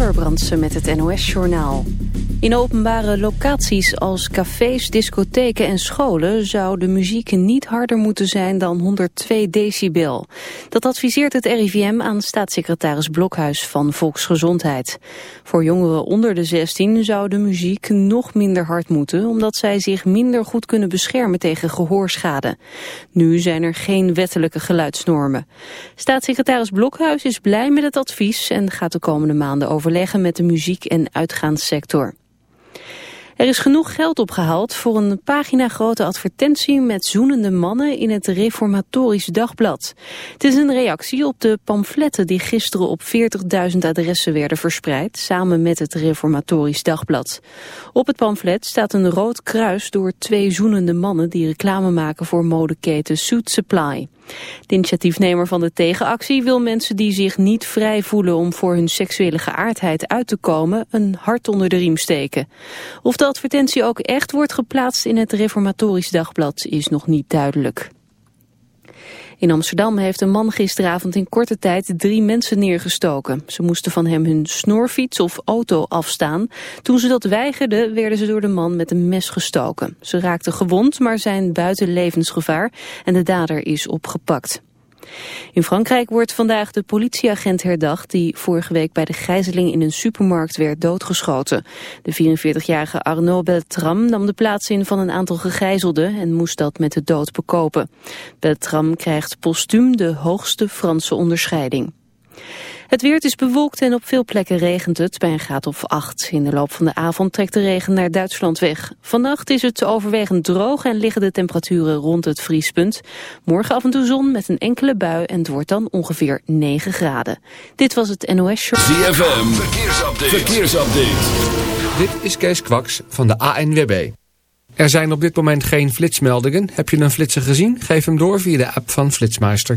Amber met het NOS-journaal. In openbare locaties als cafés, discotheken en scholen zou de muziek niet harder moeten zijn dan 102 decibel. Dat adviseert het RIVM aan staatssecretaris Blokhuis van Volksgezondheid. Voor jongeren onder de 16 zou de muziek nog minder hard moeten, omdat zij zich minder goed kunnen beschermen tegen gehoorschade. Nu zijn er geen wettelijke geluidsnormen. Staatssecretaris Blokhuis is blij met het advies en gaat de komende maanden overleggen met de muziek- en uitgaanssector. Er is genoeg geld opgehaald voor een pagina-grote advertentie met zoenende mannen in het Reformatorisch Dagblad. Het is een reactie op de pamfletten die gisteren op 40.000 adressen werden verspreid, samen met het Reformatorisch Dagblad. Op het pamflet staat een rood kruis door twee zoenende mannen die reclame maken voor modeketen Suit Supply. De initiatiefnemer van de tegenactie wil mensen die zich niet vrij voelen om voor hun seksuele geaardheid uit te komen een hart onder de riem steken. Of de advertentie ook echt wordt geplaatst in het Reformatorisch Dagblad is nog niet duidelijk. In Amsterdam heeft een man gisteravond in korte tijd drie mensen neergestoken. Ze moesten van hem hun snorfiets of auto afstaan. Toen ze dat weigerden, werden ze door de man met een mes gestoken. Ze raakten gewond, maar zijn buiten levensgevaar en de dader is opgepakt. In Frankrijk wordt vandaag de politieagent herdacht die vorige week bij de gijzeling in een supermarkt werd doodgeschoten. De 44-jarige Arnaud Beltram nam de plaats in van een aantal gegijzelden en moest dat met de dood bekopen. Beltram krijgt postuum de hoogste Franse onderscheiding. Het weer is bewolkt en op veel plekken regent het bij een graad of 8. In de loop van de avond trekt de regen naar Duitsland weg. Vannacht is het overwegend droog en liggen de temperaturen rond het vriespunt. Morgen af en toe zon met een enkele bui en het wordt dan ongeveer 9 graden. Dit was het NOS Show. ZFM, verkeersupdate. verkeersupdate. Dit is Kees Kwaks van de ANWB. Er zijn op dit moment geen flitsmeldingen. Heb je een flitser gezien? Geef hem door via de app van Flitsmeister.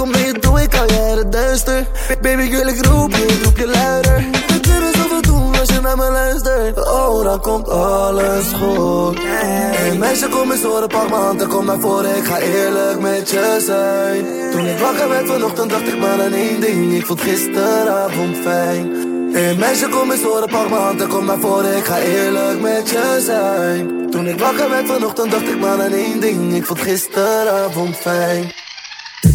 Kom je toe, ik uit het duister. Baby, ik wil ik roep je, roep je luider. We kunnen zoveel doen als je naar me luistert. Oh, dan komt alles goed. Hey meisje, kom eens horen, pak m'n hand en kom naar voren. Ik ga eerlijk met je zijn. Toen ik wakker werd vanochtend, dacht ik maar aan één ding. Ik vond gisteravond fijn. Hey meisje, kom eens horen, pak m'n hand en kom naar voren. Ik ga eerlijk met je zijn. Toen ik wakker werd vanochtend, dacht ik maar aan één ding. Ik vond gisteravond fijn.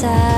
inside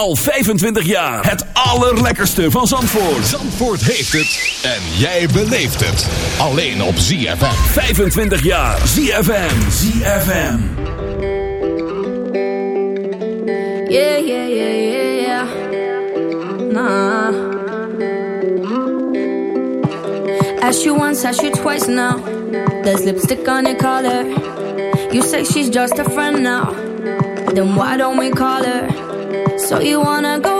Al 25 jaar. Het allerlekkerste van Zandvoort. Zandvoort heeft het. En jij beleeft het. Alleen op ZFM. 25 jaar. ZFM. ZFM. Yeah, yeah, yeah, yeah, yeah. Nah. Ask you once, ask you twice now. There's lipstick on her collar. You say she's just a friend now. Then why don't we call her? So you wanna go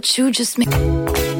What you just made.